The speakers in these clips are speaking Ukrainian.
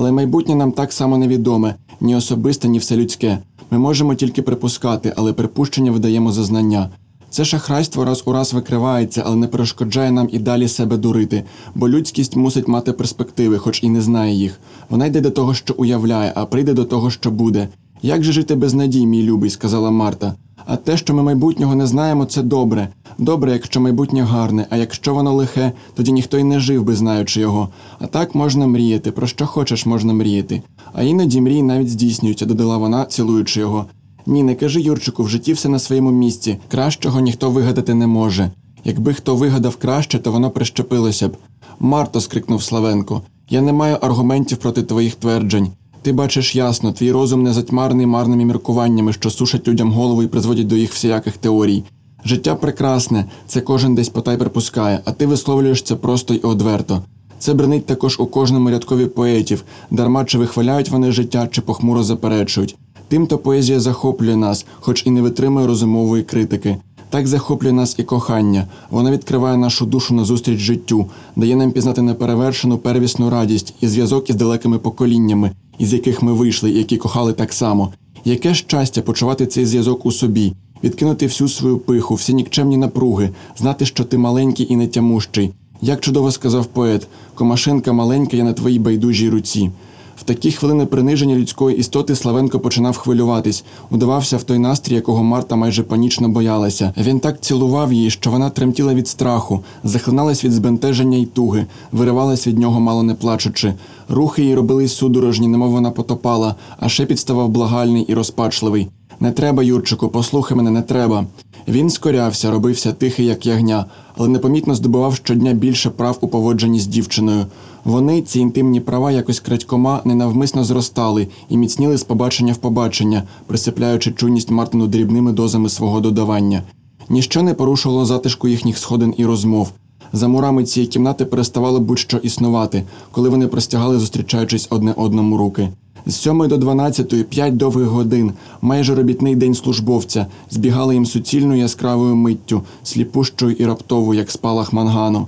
Але майбутнє нам так само невідоме, ні особисте, ні все людське. Ми можемо тільки припускати, але припущення видаємо за знання. Це шахрайство раз у раз викривається, але не перешкоджає нам і далі себе дурити, бо людськість мусить мати перспективи, хоч і не знає їх. Вона йде до того, що уявляє, а прийде до того, що буде. Як же жити без надій, мій любий, сказала Марта. А те, що ми майбутнього не знаємо, це добре. Добре, якщо майбутнє гарне, а якщо воно лихе, тоді ніхто й не жив би, знаючи його. А так можна мріяти, про що хочеш можна мріяти. А іноді мрії навіть здійснюються, додала вона, цілуючи його. Ні, не кажи, Юрчику, в житті все на своєму місці. Кращого ніхто вигадати не може. Якби хто вигадав краще, то воно прищепилося б. Марто, скрикнув Славенко, я не маю аргументів проти твоїх тверджень. Ти бачиш ясно, твій розум не затьмарний марними міркуваннями, що сушать людям голову і призводять до їх всіляких теорій. Життя прекрасне, це кожен десь потай припускає, а ти висловлюєш це просто й одверто. Це бренить також у кожному рядкові поетів, дарма чи вихваляють вони життя, чи похмуро заперечують. Тимто поезія захоплює нас, хоч і не витримує розумової критики. Так захоплює нас і кохання. Воно відкриває нашу душу назустріч життю, дає нам пізнати неперевершену первісну радість і зв'язок із далекими поколіннями, із яких ми вийшли, які кохали так само. Яке щастя почувати цей зв'язок у собі, відкинути всю свою пиху, всі нікчемні напруги, знати, що ти маленький і нетямущий. Як чудово сказав поет, комашинка маленька я на твоїй байдужій руці. В такі хвилини приниження людської істоти Славенко починав хвилюватись, удавався в той настрій, якого Марта майже панічно боялася. Він так цілував її, що вона тремтіла від страху, захлиналась від збентеження й туги, виривалась від нього, мало не плачучи. Рухи її робились судорожні, немов вона потопала, а шепіт ставав благальний і розпачливий. Не треба, Юрчику, послухай мене, не треба. Він скорявся, робився тихий, як ягня, але непомітно здобував щодня більше прав у поводженні з дівчиною. Вони, ці інтимні права, якось крадькома, ненавмисно зростали і міцніли з побачення в побачення, присипляючи чуйність Мартину дрібними дозами свого додавання. Ніщо не порушувало затишку їхніх сходин і розмов. За мурами цієї кімнати переставало будь-що існувати, коли вони простягали, зустрічаючись одне одному руки. З 7 до дванадцятої п'ять довгих годин, майже робітний день службовця, збігали їм суцільною яскравою миттю, сліпущою і раптовою, як спалах мангану.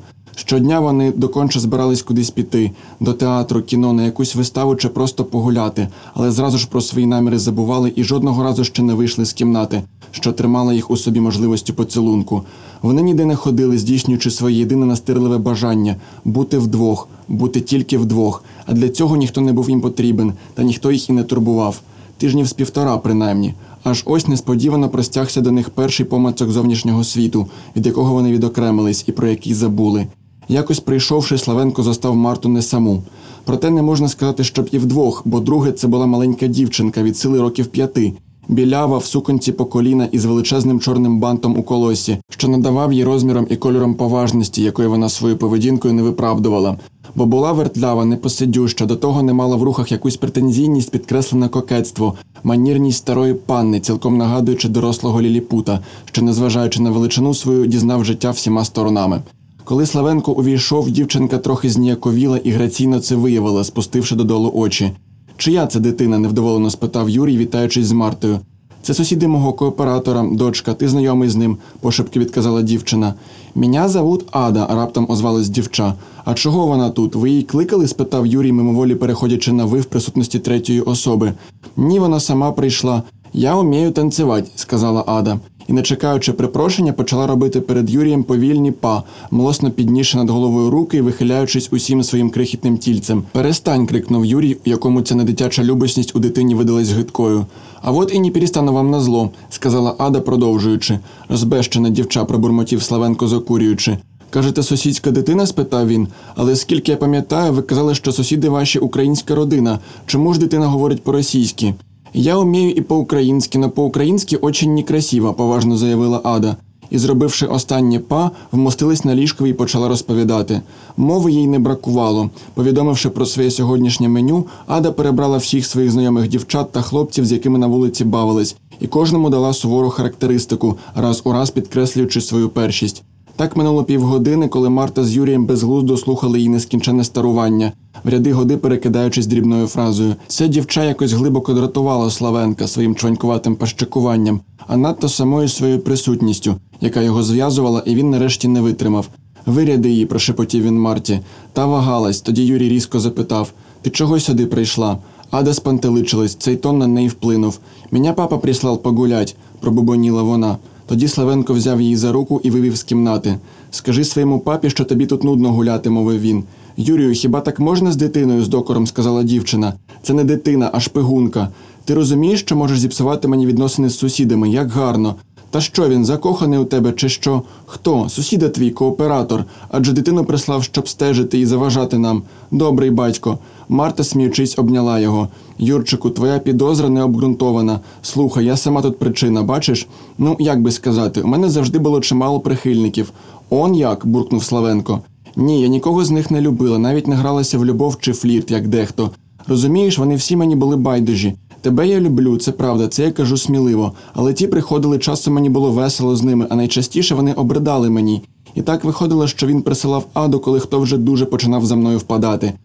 Щодня вони доконче збирались кудись піти до театру, кіно, на якусь виставу чи просто погуляти, але зразу ж про свої наміри забували і жодного разу ще не вийшли з кімнати, що тримала їх у собі можливістю поцілунку. Вони ніде не ходили, здійснюючи своє єдине настирливе бажання бути вдвох, бути тільки вдвох. А для цього ніхто не був їм потрібен, та ніхто їх і не турбував. Тижнів з півтора, принаймні. Аж ось несподівано простягся до них перший помацок зовнішнього світу, від якого вони відокремились і про який забули. Якось прийшовши, Славенко застав Марту не саму. Проте не можна сказати, щоб і вдвох, бо друге це була маленька дівчинка від сили років п'яти, білява в суконці по коліна із величезним чорним бантом у колосі, що надавав їй розміром і кольором поважності, якої вона своєю поведінкою не виправдувала. Бо була вертлява, непосидюща, до того не мала в рухах якусь претензійність, підкреслене кокетство, манірність старої панни, цілком нагадуючи дорослого ліліпута, що, незважаючи на величину свою, дізнав життя всіма сторонами. Коли Славенко увійшов, дівчинка трохи зніяковіла і граційно це виявила, спустивши додолу очі. Чия це дитина? невдоволено спитав Юрій, вітаючись з Мартою. Це сусіди мого кооператора, дочка, ти знайомий з ним, пошепки відказала дівчина. Меня зовут Ада, раптом озвалась дівча. А чого вона тут? Ви її кликали? спитав Юрій, мимоволі переходячи на ви в присутності третьої особи. Ні, вона сама прийшла. Я вмію танцювати, сказала Ада. І, не чекаючи припрошення, почала робити перед Юрієм повільні па, млосно піднісши над головою руки і вихиляючись усім своїм крихітним тільцем. Перестань. крикнув Юрій, якому ця недитяча любосність у дитині видалась гидкою. А от і не перестану вам на зло, сказала Ада, продовжуючи. Розбещена дівча пробурмотів Славенко, закурюючи. Кажете, сусідська дитина? спитав він. Але скільки я пам'ятаю, ви казали, що сусіди ваші українська родина. Чому ж дитина говорить по-російськи? Я умію і по-українськи, но по-українськи очень некрасиво, поважно заявила Ада. І, зробивши останнє па, вмостилась на ліжкові і почала розповідати. Мови їй не бракувало. Повідомивши про своє сьогоднішнє меню, Ада перебрала всіх своїх знайомих дівчат та хлопців, з якими на вулиці бавились, і кожному дала сувору характеристику, раз у раз підкреслюючи свою першість. Так минуло півгодини, коли Марта з Юрієм безглуздо слухали її нескінчене старування, в ряди годи перекидаючись дрібною фразою. Ця дівча якось глибоко дратувала Славенка своїм чванькуватим пащакуванням, а надто самою своєю присутністю, яка його зв'язувала, і він нарешті не витримав. Виряди її, прошепотів він Марті. Та вагалась. Тоді Юрій різко запитав: Ти чого сюди прийшла? Ада спантеличилась, цей тон на неї вплинув. Меня папа прислав погулять, пробубоніла вона. Тоді Славенко взяв її за руку і вивів з кімнати. Скажи своєму папі, що тобі тут нудно гуляти, мовив він. Юрію, хіба так можна з дитиною? з докором сказала дівчина. Це не дитина, а шпигунка. Ти розумієш, що можеш зіпсувати мені відносини з сусідами, як гарно. Та що він закоханий у тебе, чи що? Хто? Сусіда твій, кооператор, адже дитину прислав, щоб стежити і заважати нам. Добрий батько. Марта, сміючись, обняла його. Юрчику, твоя підозра не обґрунтована. Слухай, я сама тут причина, бачиш? Ну, як би сказати, у мене завжди було чимало прихильників. Он як? буркнув Славенко. Ні, я нікого з них не любила, навіть не гралася в любов чи флірт, як дехто. Розумієш, вони всі мені були байдужі. Тебе я люблю, це правда, це я кажу сміливо. Але ті приходили, часом мені було весело з ними, а найчастіше вони обридали мені. І так виходило, що він присилав аду, коли хто вже дуже починав за мною впадати.